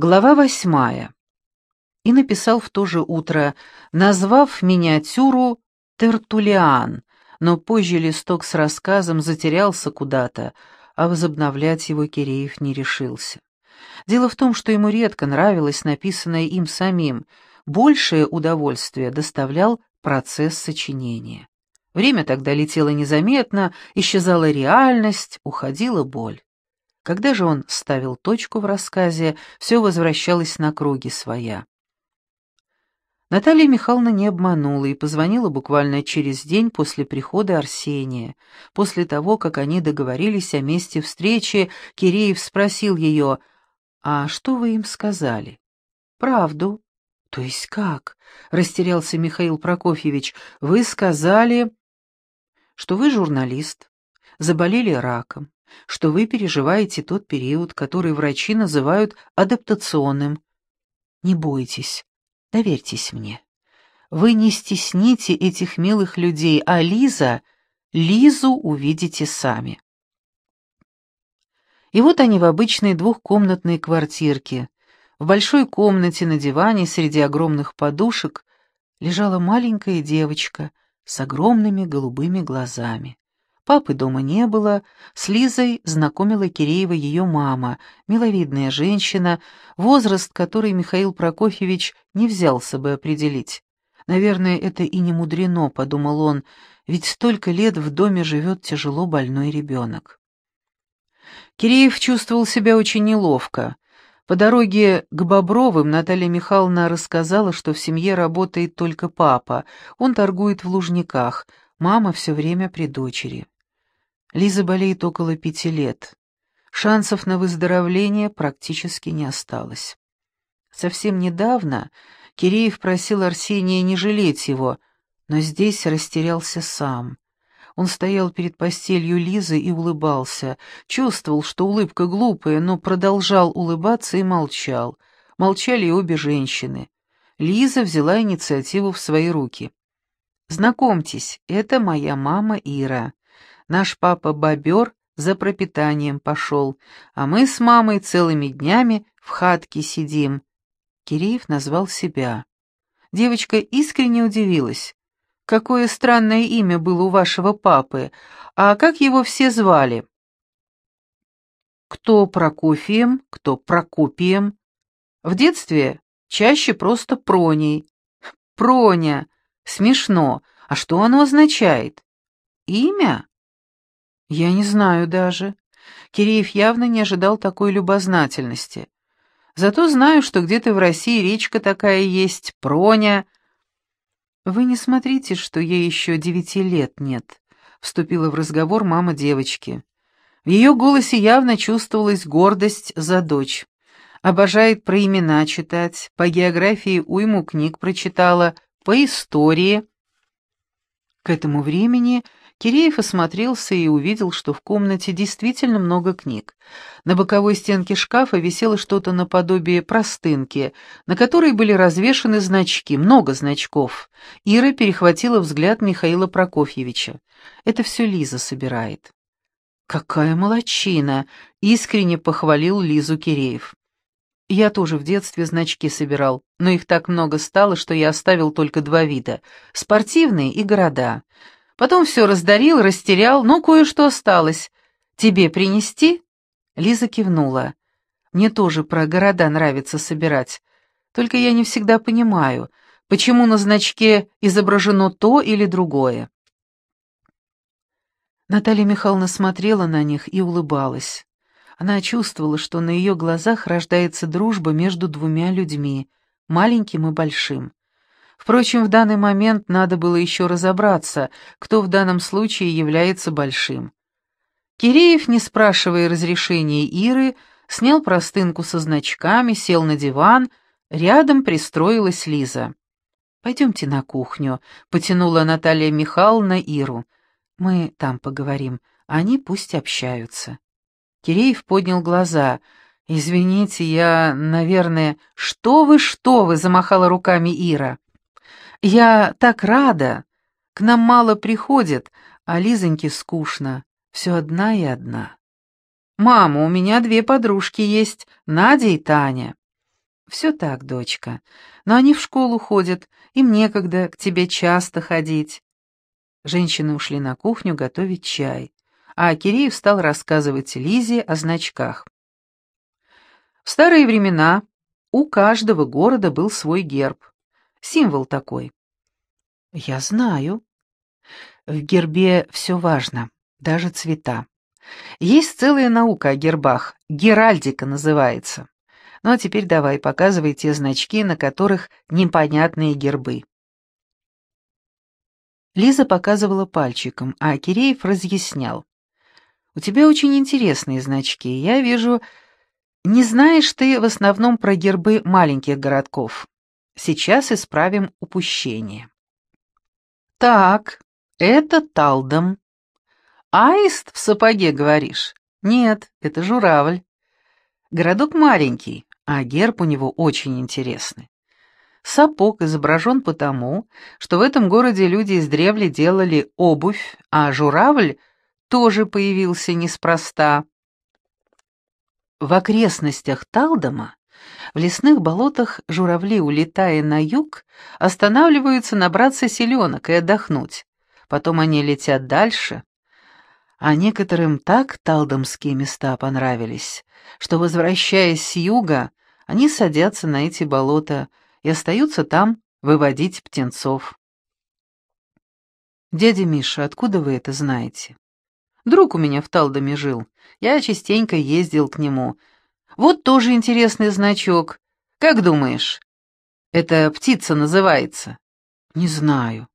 Глава восьмая. И написал в то же утро, назвав миниатюру «Тертулиан», но позже листок с рассказом затерялся куда-то, а возобновлять его Киреев не решился. Дело в том, что ему редко нравилось написанное им самим, большее удовольствие доставлял процесс сочинения. Время тогда летело незаметно, исчезала реальность, уходила боль. Когда же он ставил точку в рассказе, все возвращалось на круги своя. Наталья Михайловна не обманула и позвонила буквально через день после прихода Арсения. После того, как они договорились о месте встречи, Киреев спросил ее, «А что вы им сказали?» «Правду». «То есть как?» — растерялся Михаил Прокофьевич. «Вы сказали, что вы журналист, заболели раком, что вы переживаете тот период, который врачи называют адаптационным. Не бойтесь, доверьтесь мне. Вы не стесните этих милых людей, а Лиза, Лизу увидите сами. И вот они в обычной двухкомнатной квартирке. В большой комнате на диване среди огромных подушек лежала маленькая девочка с огромными голубыми глазами. Папы дома не было, с Лизой знакомила Киреева ее мама, миловидная женщина, возраст которой Михаил Прокофьевич не взялся бы определить. Наверное, это и не мудрено, подумал он, ведь столько лет в доме живет тяжело больной ребенок. Киреев чувствовал себя очень неловко. По дороге к Бобровым Наталья Михайловна рассказала, что в семье работает только папа, он торгует в Лужниках, мама все время при дочери. Лиза болеет около пяти лет. Шансов на выздоровление практически не осталось. Совсем недавно Киреев просил Арсения не жалеть его, но здесь растерялся сам. Он стоял перед постелью Лизы и улыбался, чувствовал, что улыбка глупая, но продолжал улыбаться и молчал. Молчали и обе женщины. Лиза взяла инициативу в свои руки. «Знакомьтесь, это моя мама Ира. Наш папа бобер за пропитанием пошел, а мы с мамой целыми днями в хатке сидим. Киреев назвал себя. Девочка искренне удивилась. Какое странное имя было у вашего папы, а как его все звали? Кто Прокофием, кто Прокопием. В детстве чаще просто Проней. Проня. Смешно. А что оно означает? Имя? «Я не знаю даже». Киреев явно не ожидал такой любознательности. «Зато знаю, что где-то в России речка такая есть, Проня». «Вы не смотрите, что ей еще девяти лет нет», — вступила в разговор мама девочки. В ее голосе явно чувствовалась гордость за дочь. Обожает про имена читать, по географии уйму книг прочитала, по истории. К этому времени Киреев осмотрелся и увидел, что в комнате действительно много книг. На боковой стенке шкафа висело что-то наподобие простынки, на которой были развешаны значки, много значков. Ира перехватила взгляд Михаила Прокофьевича. «Это все Лиза собирает». «Какая молочина!» — искренне похвалил Лизу Киреев. «Я тоже в детстве значки собирал, но их так много стало, что я оставил только два вида — спортивные и города». Потом все раздарил, растерял, но кое-что осталось. Тебе принести?» Лиза кивнула. «Мне тоже про города нравится собирать. Только я не всегда понимаю, почему на значке изображено то или другое». Наталья Михайловна смотрела на них и улыбалась. Она чувствовала, что на ее глазах рождается дружба между двумя людьми, маленьким и большим. Впрочем, в данный момент надо было еще разобраться, кто в данном случае является большим. Киреев, не спрашивая разрешения Иры, снял простынку со значками, сел на диван, рядом пристроилась Лиза. «Пойдемте на кухню», — потянула Наталья Михайловна Иру. «Мы там поговорим, они пусть общаются». Киреев поднял глаза. «Извините, я, наверное...» «Что вы, что вы!» — замахала руками Ира. «Я так рада! К нам мало приходит, а Лизоньке скучно. Все одна и одна. Мама, у меня две подружки есть, Надя и Таня». «Все так, дочка. Но они в школу ходят, им некогда к тебе часто ходить». Женщины ушли на кухню готовить чай, а Киреев стал рассказывать Лизе о значках. В старые времена у каждого города был свой герб, символ такой. «Я знаю», в гербе все важно, даже цвета. Есть целая наука о гербах, геральдика называется. Ну а теперь давай, показывай те значки, на которых непонятные гербы. Лиза показывала пальчиком, а Киреев разъяснял. «У тебя очень интересные значки. Я вижу, не знаешь ты в основном про гербы маленьких городков. Сейчас исправим упущение». «Так, «Это Талдом». «Аист в сапоге, говоришь?» «Нет, это журавль». Городок маленький, а герб у него очень интересный. Сапог изображен потому, что в этом городе люди издревле делали обувь, а журавль тоже появился неспроста. В окрестностях Талдома, в лесных болотах журавли, улетая на юг, останавливаются набраться селенок и отдохнуть потом они летят дальше. А некоторым так талдомские места понравились, что, возвращаясь с юга, они садятся на эти болота и остаются там выводить птенцов. «Дядя Миша, откуда вы это знаете?» «Друг у меня в Талдоме жил. Я частенько ездил к нему. Вот тоже интересный значок. Как думаешь, эта птица называется?» «Не знаю.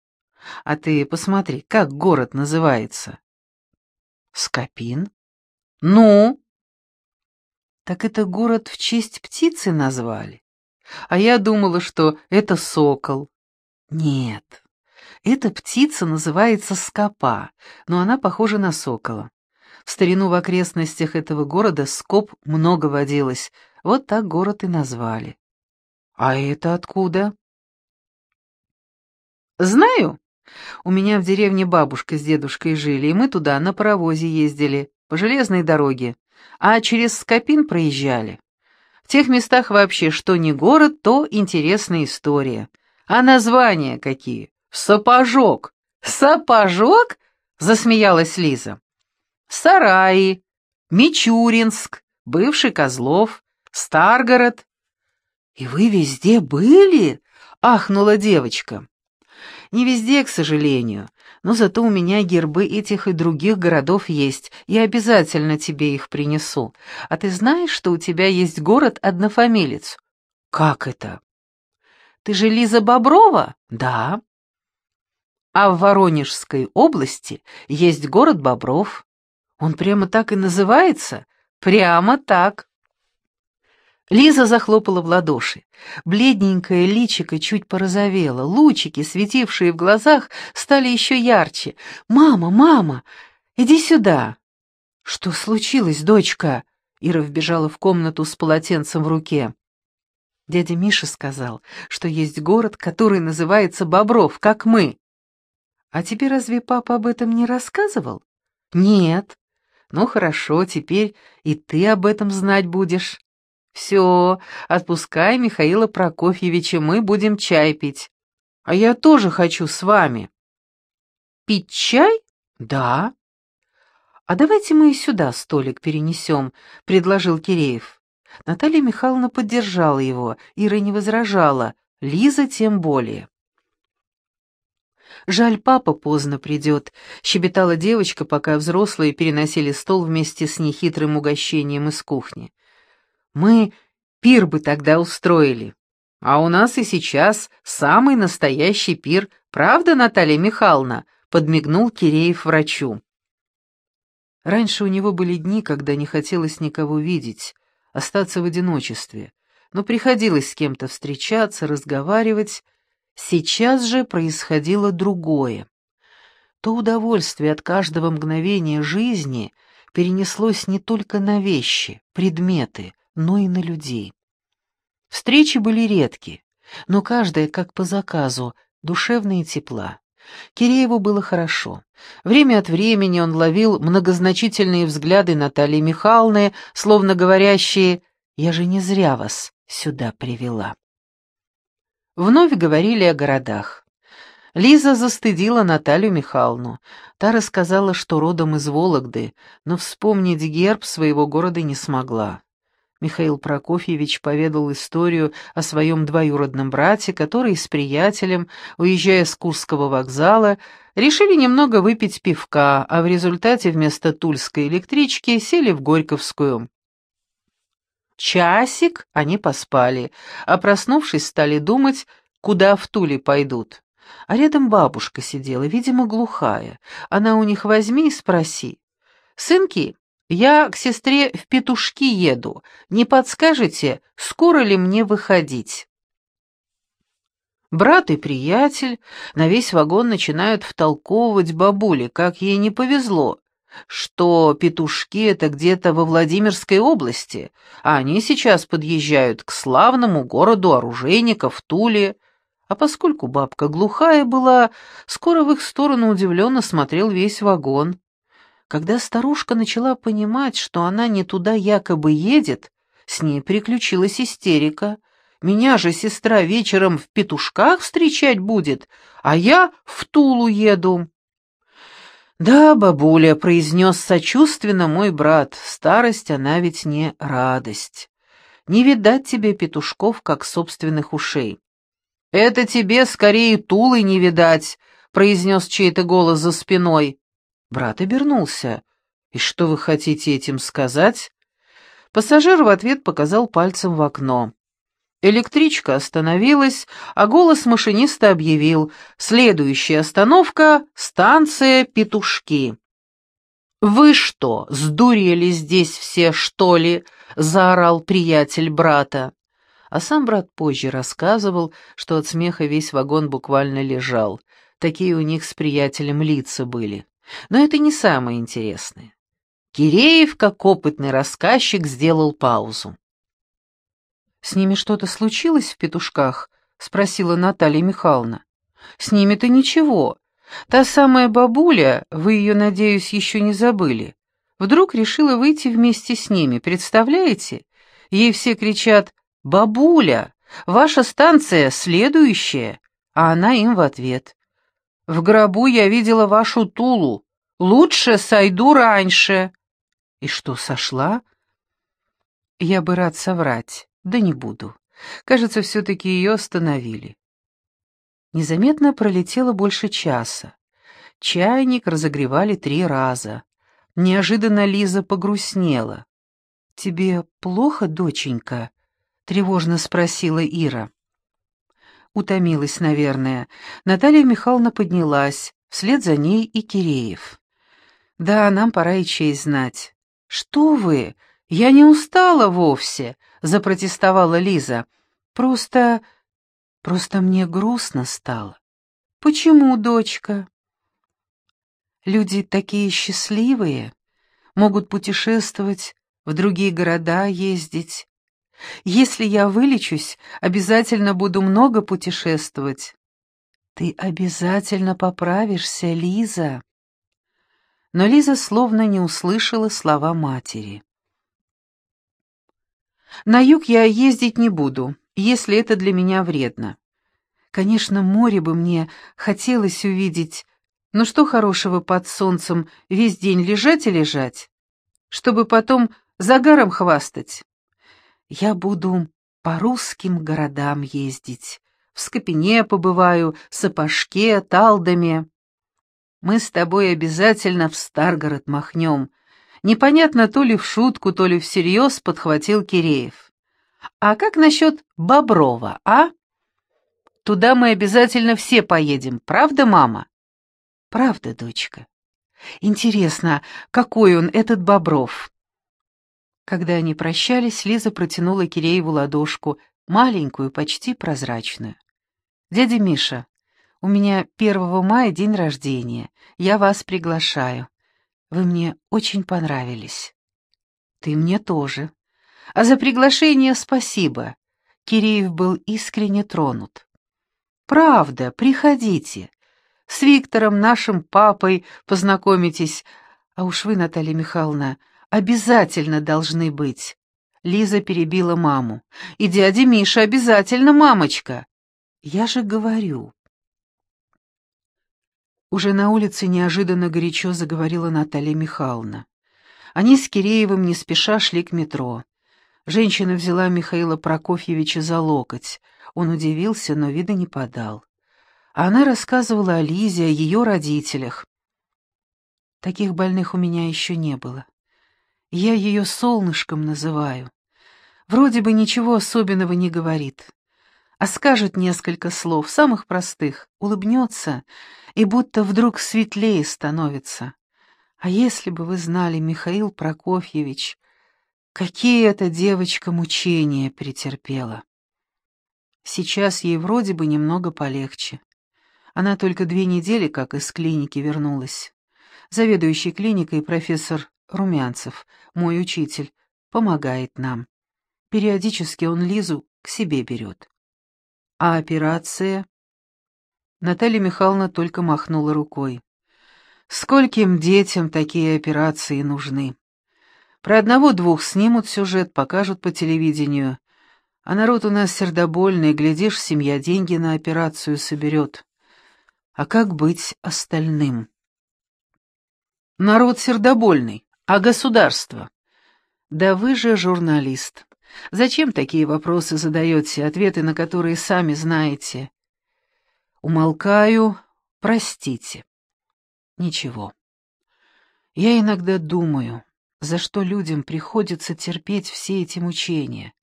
А ты посмотри, как город называется? Скопин? Ну? Так это город в честь птицы назвали. А я думала, что это сокол. Нет, эта птица называется скопа, но она похожа на сокола. В старину в окрестностях этого города скоп много водилось, вот так город и назвали. А это откуда? Знаю, у меня в деревне бабушка с дедушкой жили, и мы туда на паровозе ездили, по железной дороге, а через Скопин проезжали. В тех местах вообще что не город, то интересная история. А названия какие? Сапожок. Сапожок? Засмеялась Лиза. Сараи, Мичуринск, бывший Козлов, Старгород. И вы везде были? Ахнула девочка. Не везде, к сожалению, но зато у меня гербы этих и других городов есть, я обязательно тебе их принесу. А ты знаешь, что у тебя есть город-однофамилец? Как это? Ты же Лиза Боброва? Да. А в Воронежской области есть город Бобров. Он прямо так и называется? Прямо так. Лиза захлопала в ладоши. Бледненькое личико чуть порозовело, лучики, светившие в глазах, стали еще ярче. «Мама, мама, иди сюда!» «Что случилось, дочка?» Ира вбежала в комнату с полотенцем в руке. Дядя Миша сказал, что есть город, который называется Бобров, как мы. А тебе разве папа об этом не рассказывал? Нет. Ну хорошо, теперь и ты об этом знать будешь. «Все, отпускай Михаила Прокофьевича, мы будем чай пить. А я тоже хочу с вами». «Пить чай? Да». «А давайте мы и сюда столик перенесем», — предложил Киреев. Наталья Михайловна поддержала его, Ира не возражала, Лиза тем более. «Жаль, папа поздно придет», — щебетала девочка, пока взрослые переносили стол вместе с нехитрым угощением из кухни. Мы пир бы тогда устроили. А у нас и сейчас самый настоящий пир, правда, Наталья Михайловна?» — подмигнул Киреев врачу. Раньше у него были дни, когда не хотелось никого видеть, остаться в одиночестве, но приходилось с кем-то встречаться, разговаривать. Сейчас же происходило другое. То удовольствие от каждого мгновения жизни перенеслось не только на вещи, предметы, но и на людей. Встречи были редки, но каждая, как по заказу, душевная и тепла. Кирееву было хорошо. Время от времени он ловил многозначительные взгляды Натальи Михайловны, словно говорящие Я же не зря вас сюда привела. Вновь говорили о городах. Лиза застыдила Наталью Михайловну. Та рассказала, что родом из Вологды, но вспомнить герб своего города не смогла. Михаил Прокофьевич поведал историю о своем двоюродном брате, который с приятелем, уезжая с Курского вокзала, решили немного выпить пивка, а в результате вместо тульской электрички сели в Горьковскую. Часик они поспали, а проснувшись, стали думать, куда в Туле пойдут. А рядом бабушка сидела, видимо, глухая. Она у них возьми и спроси. «Сынки, я к сестре в петушки еду. Не подскажете, скоро ли мне выходить?» Брат и приятель на весь вагон начинают втолковывать бабуле, как ей не повезло, что петушки — это где-то во Владимирской области, а они сейчас подъезжают к славному городу оружейников Туле, а поскольку бабка глухая была, скоро в их сторону удивленно смотрел весь вагон. Когда старушка начала понимать, что она не туда якобы едет, с ней приключилась истерика. Меня же сестра вечером в петушках встречать будет, а я в Тулу еду. «Да, бабуля», — произнес сочувственно мой брат, — «старость, она ведь не радость. Не видать тебе петушков, как собственных ушей». «Это тебе скорее Тулы не видать», — произнес чей-то голос за спиной. Брат обернулся. «И что вы хотите этим сказать?» Пассажир в ответ показал пальцем в окно. Электричка остановилась, а голос машиниста объявил «Следующая остановка — станция Петушки». «Вы что, сдурели здесь все, что ли?» — заорал приятель брата. А сам брат позже рассказывал, что от смеха весь вагон буквально лежал. Такие у них с приятелем лица были. Но это не самое интересное. Киреев, как опытный рассказчик, сделал паузу. «С ними что-то случилось в петушках?» — спросила Наталья Михайловна. «С ними-то ничего. Та самая бабуля, вы ее, надеюсь, еще не забыли, вдруг решила выйти вместе с ними, представляете? Ей все кричат «Бабуля, ваша станция следующая», а она им в ответ. «В гробу я видела вашу Тулу. Лучше сойду раньше». И что, сошла? Я бы рад соврать, да не буду. Кажется, все-таки ее остановили. Незаметно пролетело больше часа. Чайник разогревали три раза. Неожиданно Лиза погрустнела. «Тебе плохо, доченька?» — тревожно спросила Ира. Утомилась, наверное. Наталья Михайловна поднялась, вслед за ней и Киреев. «Да, нам пора и честь знать». «Что вы? Я не устала вовсе», — запротестовала Лиза. «Просто... просто мне грустно стало». «Почему, дочка?» «Люди такие счастливые, могут путешествовать, в другие города ездить, если я вылечусь, обязательно буду много путешествовать. Ты обязательно поправишься, Лиза. Но Лиза словно не услышала слова матери. На юг я ездить не буду, если это для меня вредно. Конечно, море бы мне хотелось увидеть, но что хорошего под солнцем весь день лежать и лежать, чтобы потом загаром хвастать? Я буду по русским городам ездить. В Скопине побываю, Сапожке, Талдоме. Мы с тобой обязательно в Старгород махнем. Непонятно, то ли в шутку, то ли всерьез подхватил Киреев. А как насчет Боброва, а? Туда мы обязательно все поедем, правда, мама? Правда, дочка. Интересно, какой он, этот Бобров? Когда они прощались, Лиза протянула Кирееву ладошку, маленькую, почти прозрачную. «Дядя Миша, у меня 1 мая день рождения. Я вас приглашаю. Вы мне очень понравились». «Ты мне тоже. А за приглашение спасибо». Киреев был искренне тронут. «Правда, приходите. С Виктором, нашим папой, познакомитесь. А уж вы, Наталья Михайловна, обязательно должны быть. Лиза перебила маму. «И дядя Миша обязательно, мамочка!» «Я же говорю!» Уже на улице неожиданно горячо заговорила Наталья Михайловна. Они с Киреевым не спеша шли к метро. Женщина взяла Михаила Прокофьевича за локоть. Он удивился, но вида не подал. А она рассказывала о Лизе, о ее родителях. Таких больных у меня еще не было. Я ее солнышком называю. Вроде бы ничего особенного не говорит а скажет несколько слов, самых простых, улыбнется и будто вдруг светлее становится. А если бы вы знали, Михаил Прокофьевич, какие эта девочка мучения претерпела. Сейчас ей вроде бы немного полегче. Она только две недели как из клиники вернулась. Заведующий клиникой профессор Румянцев, мой учитель, помогает нам. Периодически он Лизу к себе берет. А операция? Наталья Михайловна только махнула рукой. Скольким детям такие операции нужны? Про одного-двух снимут сюжет, покажут по телевидению. А народ у нас сердобольный, глядишь, семья деньги на операцию соберет. А как быть остальным? Народ сердобольный, а государство? Да вы же журналист. Зачем такие вопросы задаете, ответы на которые сами знаете? Умолкаю, простите. Ничего. Я иногда думаю, за что людям приходится терпеть все эти мучения.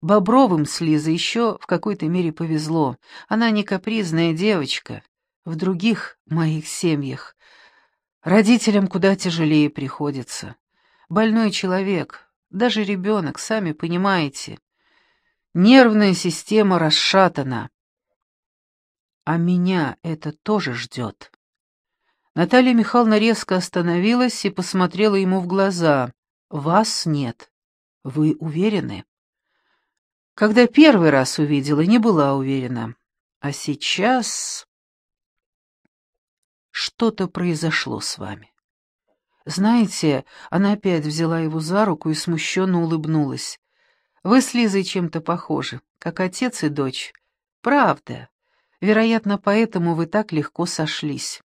Бобровым с Лизой еще в какой-то мере повезло. Она не капризная девочка. В других моих семьях родителям куда тяжелее приходится. Больной человек, даже ребенок, сами понимаете. Нервная система расшатана. А меня это тоже ждет. Наталья Михайловна резко остановилась и посмотрела ему в глаза. «Вас нет. Вы уверены?» Когда первый раз увидела, не была уверена. А сейчас... Что-то произошло с вами. Знаете, она опять взяла его за руку и смущенно улыбнулась. Вы с Лизой чем-то похожи, как отец и дочь. Правда. Вероятно, поэтому вы так легко сошлись.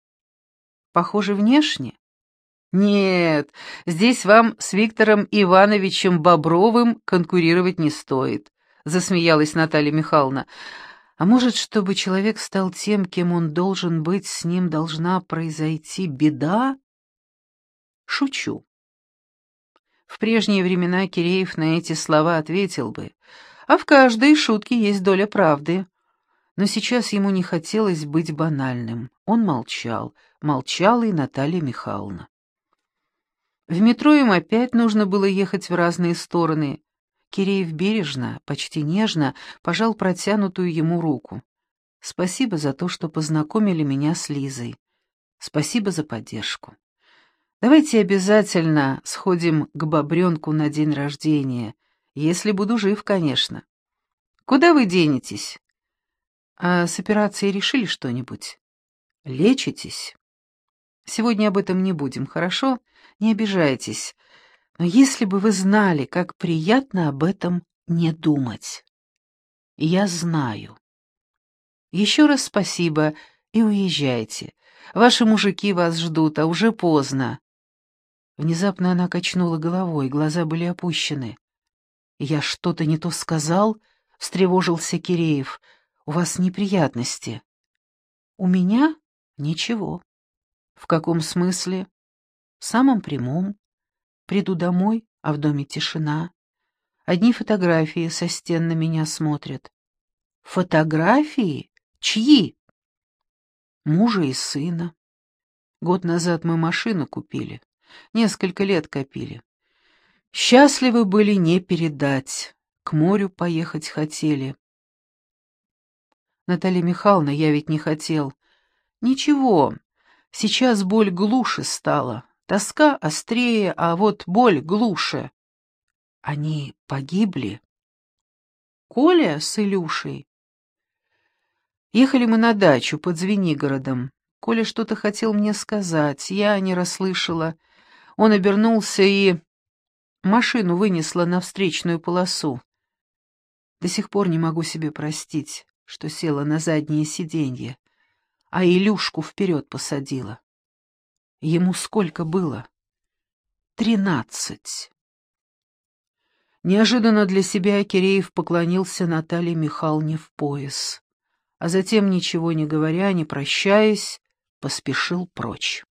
Похожи внешне? Нет, здесь вам с Виктором Ивановичем Бобровым конкурировать не стоит, засмеялась Наталья Михайловна. А может, чтобы человек стал тем, кем он должен быть, с ним должна произойти беда? Шучу. В прежние времена Киреев на эти слова ответил бы, а в каждой шутке есть доля правды. Но сейчас ему не хотелось быть банальным. Он молчал, молчала и Наталья Михайловна. В метро им опять нужно было ехать в разные стороны. Киреев бережно, почти нежно, пожал протянутую ему руку. «Спасибо за то, что познакомили меня с Лизой. Спасибо за поддержку». Давайте обязательно сходим к бобренку на день рождения, если буду жив, конечно. Куда вы денетесь? А с операцией решили что-нибудь? Лечитесь? Сегодня об этом не будем, хорошо? Не обижайтесь. Но если бы вы знали, как приятно об этом не думать. Я знаю. Еще раз спасибо и уезжайте. Ваши мужики вас ждут, а уже поздно. Внезапно она качнула головой, глаза были опущены. «Я что-то не то сказал?» — встревожился Киреев. «У вас неприятности». «У меня? Ничего». «В каком смысле?» «В самом прямом. Приду домой, а в доме тишина. Одни фотографии со стен на меня смотрят». «Фотографии? Чьи?» «Мужа и сына. Год назад мы машину купили. Несколько лет копили. Счастливы были не передать. К морю поехать хотели. Наталья Михайловна, я ведь не хотел. Ничего, сейчас боль глуше стала. Тоска острее, а вот боль глуше. Они погибли? Коля с Илюшей? Ехали мы на дачу под Звенигородом. Коля что-то хотел мне сказать, я не расслышала. Он обернулся и... машину вынесла на встречную полосу. До сих пор не могу себе простить, что села на заднее сиденье, а Илюшку вперед посадила. Ему сколько было? Тринадцать. Неожиданно для себя Киреев поклонился Наталье Михайловне в пояс, а затем, ничего не говоря, не прощаясь, поспешил прочь.